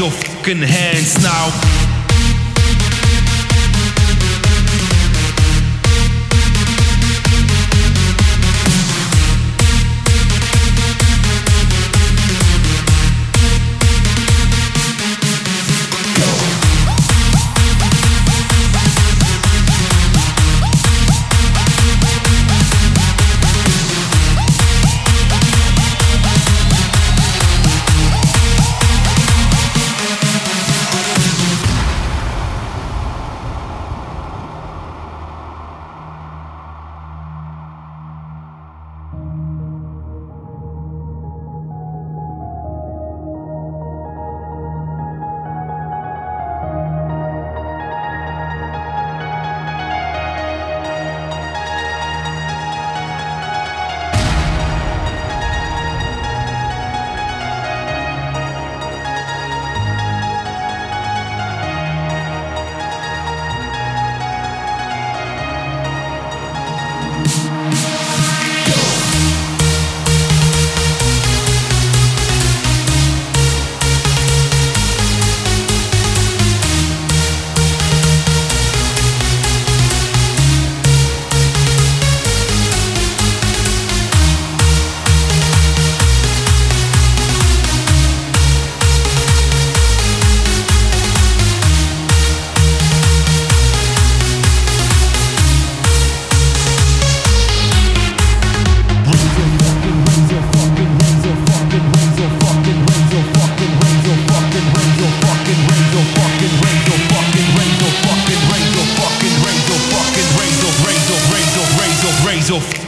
your fucking hands now.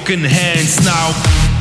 Fucking hands now.